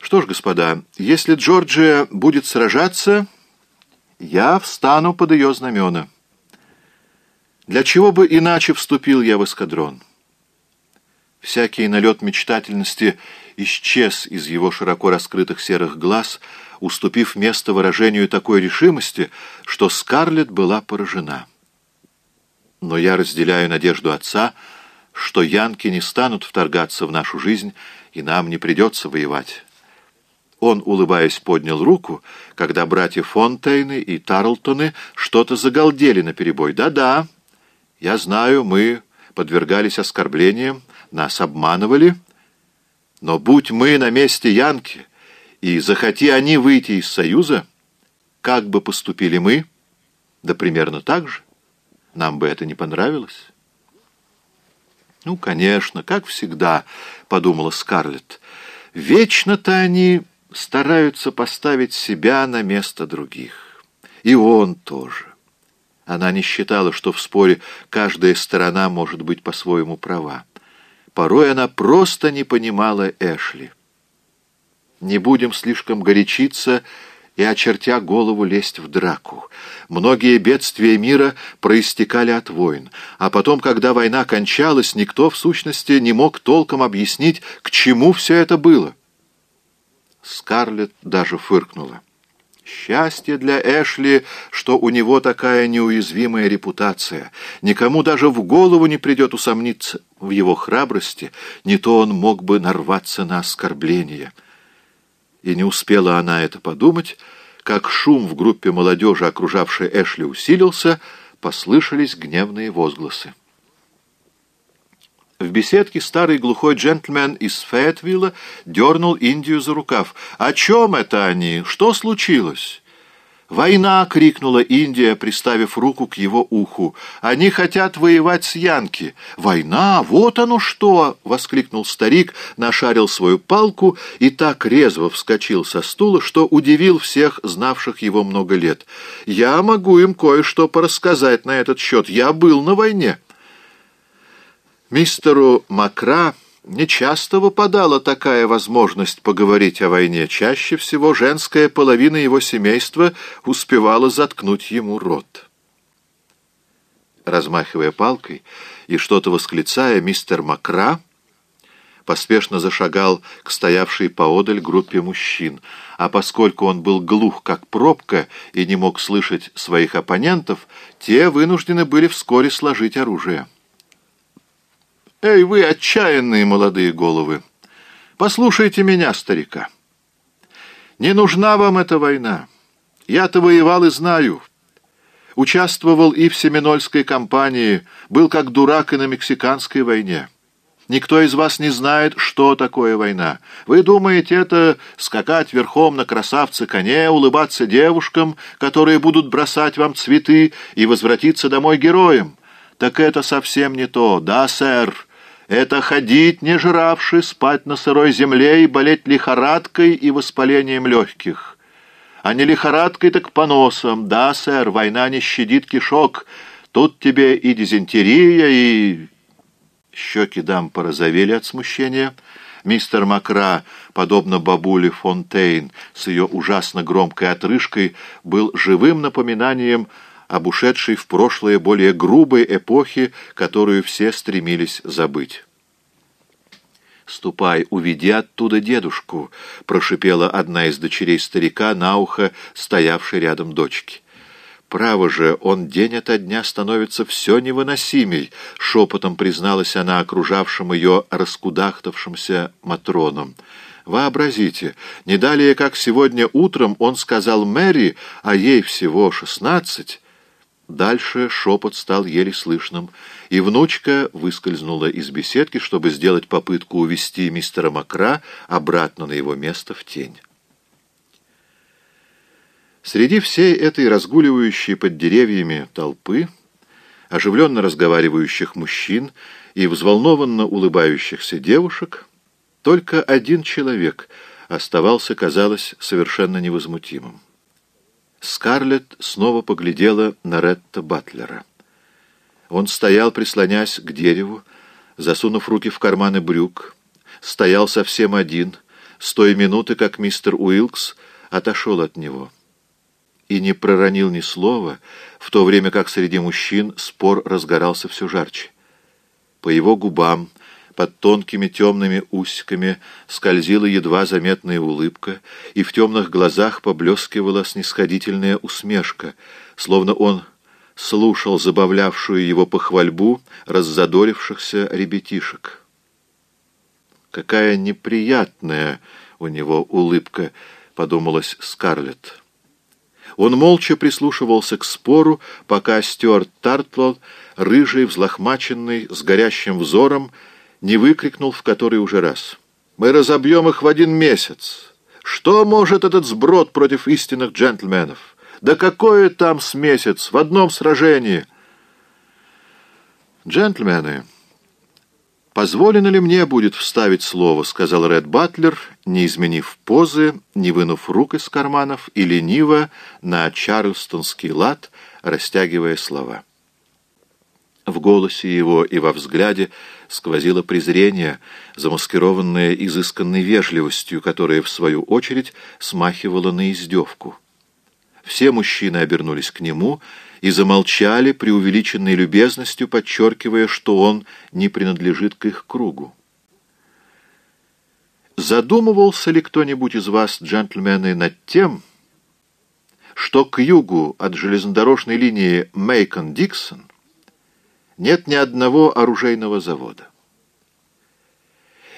Что ж, господа, если Джорджия будет сражаться, я встану под ее знамена. Для чего бы иначе вступил я в эскадрон? Всякий налет мечтательности исчез из его широко раскрытых серых глаз, уступив место выражению такой решимости, что Скарлетт была поражена. Но я разделяю надежду отца, что янки не станут вторгаться в нашу жизнь, и нам не придется воевать. Он, улыбаясь, поднял руку, когда братья Фонтейны и Тарлтоны что-то загалдели наперебой. «Да-да, я знаю, мы подвергались оскорблениям, нас обманывали, но будь мы на месте Янки, и захоти они выйти из Союза, как бы поступили мы? Да примерно так же. Нам бы это не понравилось». «Ну, конечно, как всегда», — подумала Скарлетт. «Вечно-то они стараются поставить себя на место других. И он тоже. Она не считала, что в споре каждая сторона может быть по-своему права. Порой она просто не понимала Эшли. Не будем слишком горячиться и, очертя голову, лезть в драку. Многие бедствия мира проистекали от войн, а потом, когда война кончалась, никто, в сущности, не мог толком объяснить, к чему все это было. Скарлетт даже фыркнула. Счастье для Эшли, что у него такая неуязвимая репутация. Никому даже в голову не придет усомниться в его храбрости, не то он мог бы нарваться на оскорбление. И не успела она это подумать, как шум в группе молодежи, окружавшей Эшли, усилился, послышались гневные возгласы. В беседке старый глухой джентльмен из Фэтвилла дернул Индию за рукав. «О чем это они? Что случилось?» «Война!» — крикнула Индия, приставив руку к его уху. «Они хотят воевать с Янки!» «Война! Вот оно что!» — воскликнул старик, нашарил свою палку и так резво вскочил со стула, что удивил всех, знавших его много лет. «Я могу им кое-что порассказать на этот счет. Я был на войне!» Мистеру Макра нечасто выпадала такая возможность поговорить о войне. Чаще всего женская половина его семейства успевала заткнуть ему рот. Размахивая палкой и что-то восклицая, мистер Макра поспешно зашагал к стоявшей поодаль группе мужчин, а поскольку он был глух, как пробка, и не мог слышать своих оппонентов, те вынуждены были вскоре сложить оружие. Эй, вы отчаянные молодые головы! Послушайте меня, старика. Не нужна вам эта война. Я-то воевал и знаю. Участвовал и в Семинольской кампании, был как дурак и на Мексиканской войне. Никто из вас не знает, что такое война. Вы думаете, это скакать верхом на красавце коне, улыбаться девушкам, которые будут бросать вам цветы, и возвратиться домой героем? Так это совсем не то. Да, сэр, это ходить, не жравши, спать на сырой земле и болеть лихорадкой и воспалением легких. А не лихорадкой, так поносом. Да, сэр, война не щадит кишок. Тут тебе и дизентерия, и... Щеки дам порозовели от смущения. Мистер Макра, подобно бабуле Фонтейн, с ее ужасно громкой отрыжкой, был живым напоминанием об ушедшей в прошлое более грубой эпохе, которую все стремились забыть. «Ступай, уведи оттуда дедушку», — прошипела одна из дочерей старика на ухо, стоявшей рядом дочки. «Право же, он день ото дня становится все невыносимей», — шепотом призналась она окружавшим ее раскудахтавшимся Матроном. Вообразите, не далее, как сегодня утром он сказал Мэри, а ей всего шестнадцать, Дальше шепот стал еле слышным, и внучка выскользнула из беседки, чтобы сделать попытку увести мистера Макра обратно на его место в тень. Среди всей этой разгуливающей под деревьями толпы, оживленно разговаривающих мужчин и взволнованно улыбающихся девушек, только один человек оставался, казалось, совершенно невозмутимым. Скарлетт снова поглядела на Ретта Батлера. Он стоял, прислонясь к дереву, засунув руки в карманы брюк, стоял совсем один, с той минуты, как мистер Уилкс отошел от него. И не проронил ни слова, в то время как среди мужчин спор разгорался все жарче. По его губам, под тонкими темными усиками, скользила едва заметная улыбка, и в темных глазах поблескивала снисходительная усмешка, словно он слушал забавлявшую его похвальбу раззадорившихся ребятишек. «Какая неприятная у него улыбка!» — подумалась Скарлетт. Он молча прислушивался к спору, пока Стюарт Тартлл, рыжий, взлохмаченный, с горящим взором, не выкрикнул в который уже раз. «Мы разобьем их в один месяц! Что может этот сброд против истинных джентльменов? Да какое там с месяц в одном сражении!» «Джентльмены!» «Позволено ли мне будет вставить слово?» — сказал Ред Батлер, не изменив позы, не вынув рук из карманов и лениво на чарльстонский лад, растягивая слова. В голосе его и во взгляде сквозило презрение, замаскированное изысканной вежливостью, которая, в свою очередь, смахивала на издевку. Все мужчины обернулись к нему — и замолчали преувеличенной любезностью, подчеркивая, что он не принадлежит к их кругу. Задумывался ли кто-нибудь из вас, джентльмены, над тем, что к югу от железнодорожной линии Мейкон-Диксон нет ни одного оружейного завода?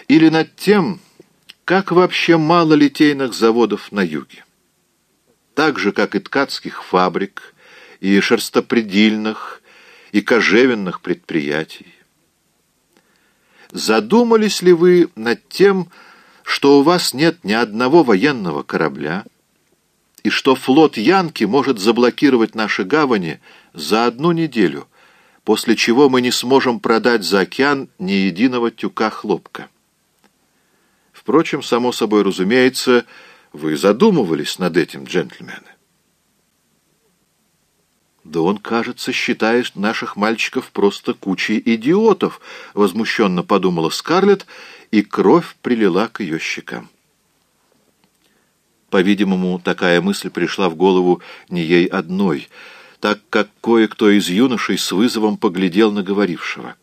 Или над тем, как вообще мало литейных заводов на юге? Так же, как и ткацких фабрик, и шерстопредельных, и кожевенных предприятий. Задумались ли вы над тем, что у вас нет ни одного военного корабля, и что флот Янки может заблокировать наши гавани за одну неделю, после чего мы не сможем продать за океан ни единого тюка хлопка? Впрочем, само собой разумеется, вы задумывались над этим, джентльмены. «Да он, кажется, считает наших мальчиков просто кучей идиотов», — возмущенно подумала Скарлетт, и кровь прилила к ее щекам. По-видимому, такая мысль пришла в голову не ей одной, так как кое-кто из юношей с вызовом поглядел на говорившего.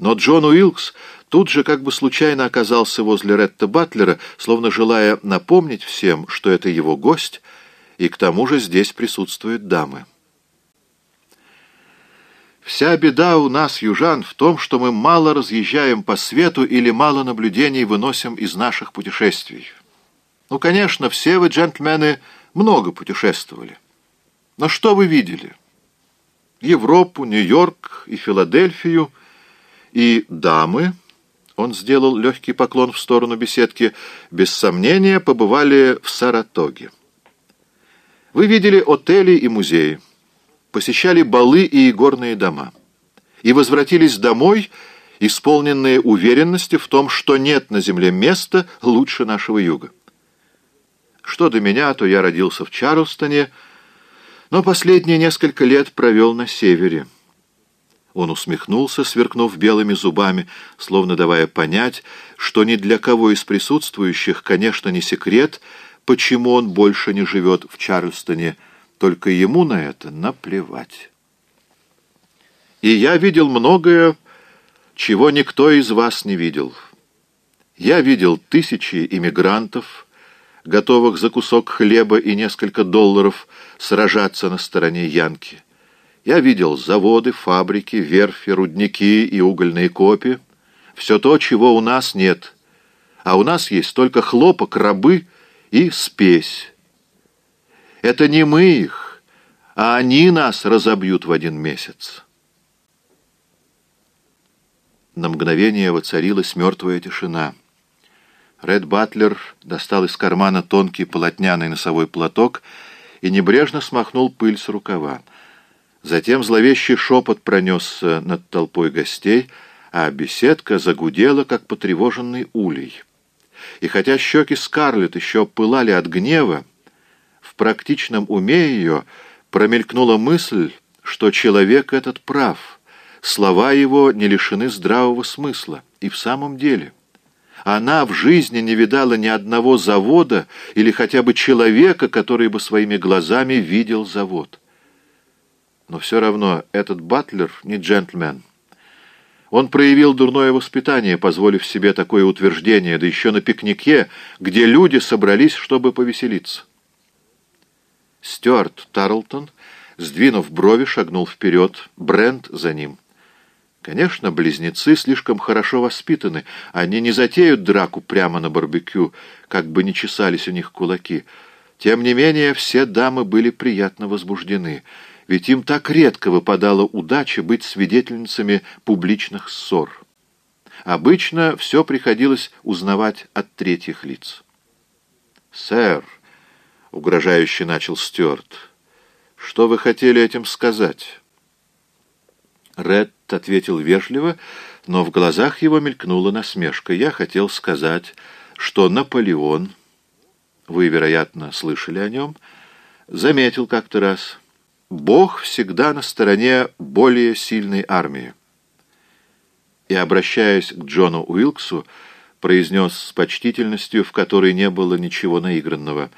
Но Джон Уилкс тут же как бы случайно оказался возле Ретта Батлера, словно желая напомнить всем, что это его гость, и к тому же здесь присутствуют дамы. Вся беда у нас, южан, в том, что мы мало разъезжаем по свету или мало наблюдений выносим из наших путешествий. Ну, конечно, все вы, джентльмены, много путешествовали. Но что вы видели? Европу, Нью-Йорк и Филадельфию, и дамы, он сделал легкий поклон в сторону беседки, без сомнения побывали в Саратоге. Вы видели отели и музеи посещали балы и игорные дома и возвратились домой, исполненные уверенности в том, что нет на земле места лучше нашего юга. Что до меня, то я родился в Чарльстоне, но последние несколько лет провел на севере. Он усмехнулся, сверкнув белыми зубами, словно давая понять, что ни для кого из присутствующих, конечно, не секрет, почему он больше не живет в Чарльстоне, только ему на это наплевать. И я видел многое, чего никто из вас не видел. Я видел тысячи иммигрантов, готовых за кусок хлеба и несколько долларов сражаться на стороне Янки. Я видел заводы, фабрики, верфи, рудники и угольные копи. Все то, чего у нас нет. А у нас есть только хлопок, рабы и спесь. Это не мы их, а они нас разобьют в один месяц. На мгновение воцарилась мертвая тишина. Ред Батлер достал из кармана тонкий полотняный носовой платок и небрежно смахнул пыль с рукава. Затем зловещий шепот пронесся над толпой гостей, а беседка загудела, как потревоженный улей. И хотя щеки Скарлетт еще пылали от гнева, практичном уме ее промелькнула мысль, что человек этот прав, слова его не лишены здравого смысла, и в самом деле. Она в жизни не видала ни одного завода или хотя бы человека, который бы своими глазами видел завод. Но все равно этот батлер не джентльмен. Он проявил дурное воспитание, позволив себе такое утверждение, да еще на пикнике, где люди собрались, чтобы повеселиться. Стюарт Тарлтон, сдвинув брови, шагнул вперед, Брент за ним. Конечно, близнецы слишком хорошо воспитаны, они не затеют драку прямо на барбекю, как бы не чесались у них кулаки. Тем не менее, все дамы были приятно возбуждены — ведь им так редко выпадала удача быть свидетельницами публичных ссор. Обычно все приходилось узнавать от третьих лиц. «Сэр», — угрожающе начал Стюарт, — «что вы хотели этим сказать?» Ред ответил вежливо, но в глазах его мелькнула насмешка. «Я хотел сказать, что Наполеон, вы, вероятно, слышали о нем, заметил как-то раз...» Бог всегда на стороне более сильной армии. И, обращаясь к Джону Уилксу, произнес с почтительностью, в которой не было ничего наигранного.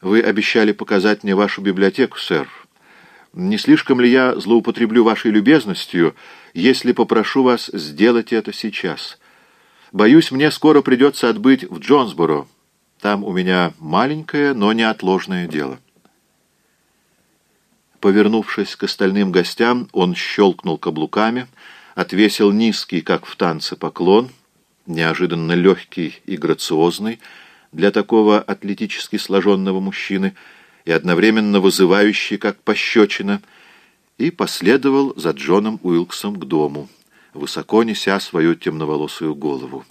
«Вы обещали показать мне вашу библиотеку, сэр. Не слишком ли я злоупотреблю вашей любезностью, если попрошу вас сделать это сейчас? Боюсь, мне скоро придется отбыть в Джонсборо. Там у меня маленькое, но неотложное дело». Повернувшись к остальным гостям, он щелкнул каблуками, отвесил низкий, как в танце, поклон, неожиданно легкий и грациозный для такого атлетически сложенного мужчины и одновременно вызывающий, как пощечина, и последовал за Джоном Уилксом к дому, высоко неся свою темноволосую голову.